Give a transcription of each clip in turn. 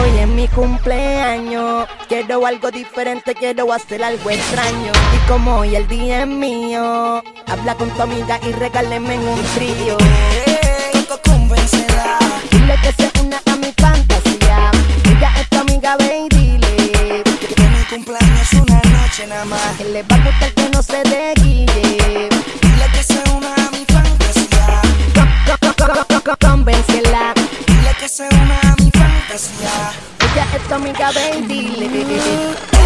Hoy es mi cumpleaños, quiero algo diferente, quiero hacer algo extraño. Y como hoy el día es mío, habla con tu amiga y regáleme un trío. Hey, convéncela. Dile que se una a mi fantasía. Ella es tu amiga, ve y dile Que mi cumpleaños es una noche nada más. que le va a gustar que no se desguille. Fantasía. Ella es tu amiga, ve y dile.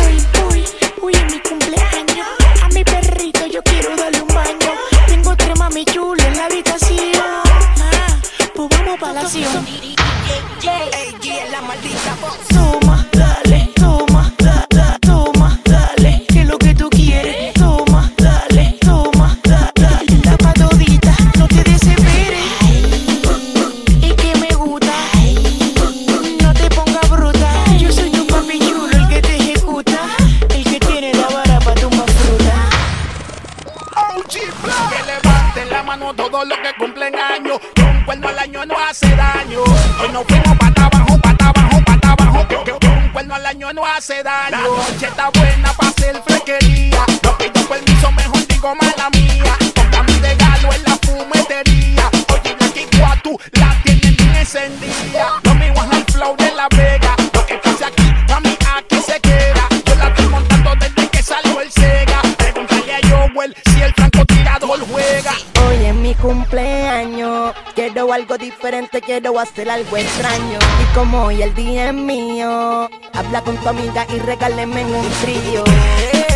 Uy, uy, uy, es mi cumpleaños. A mi perrito yo quiero darle un baño. Tengo tres mami chulas en la habitación. Ah, pues vamos para la acción. Ey, la maldita voz. No hace daño. Hoy nos fuimos pata abajo, pata abajo, pata abajo. Que, un cuerno al año no hace daño. La noche está buena para hacer frequería. No pido permiso, mejor digo mala mía. Toca mi regalo en la fumetería. Oye, la tú la tienen bien encendida. Lo mío es el flow de la vega. Francotirador juega. Hoy es mi cumpleaños, quiero algo diferente, quiero hacer algo extraño. Y como hoy el día es mío, habla con tu amiga y regáleme un trío. Hey.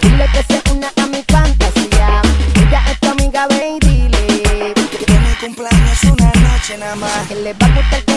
Dile que se una a mi fantasía. Ella es tu amiga, ve y dile Que mi cumpleaños es una noche nada más. que le va a gustar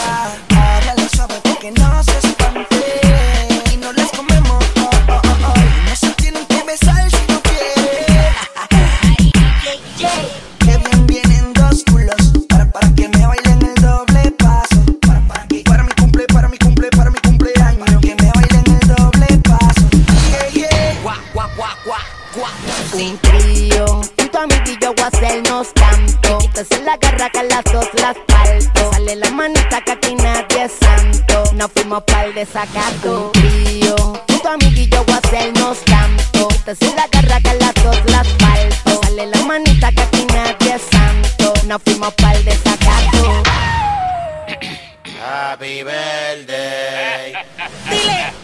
convéncela. Háblale suave porque no se guillo voy a hacernos canto. La garra que a las dos las falto. Sale la manita que aquí nadie es santo. Nos fuimos pa'l desacato. Un trío, junto a mi guillo voy a hacernos canto. Quítese la garra que a las dos las falto. Sale la manita que aquí nadie es santo. Nos fuimos pa'l desacato. Happy birthday. Dile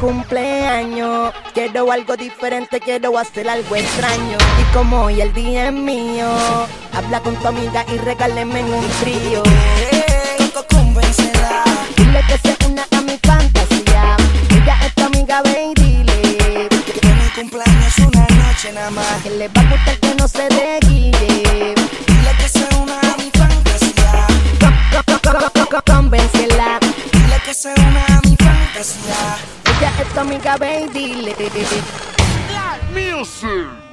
cumpleaños, quiero algo diferente, quiero hacer algo extraño. Y como hoy el día es mío, habla con tu amiga y regáleme un trío. Hey, convéncela. Dile que se una a mi fantasía. Ella es tu amiga, ve y dile Que mi cumpleaños una noche nada más. que le va a gustar que no se desguille. Dile que se una a mi fantasía. Convéncela. Dile que se una a mi fantasía. Ella es tu amiga, dile Music.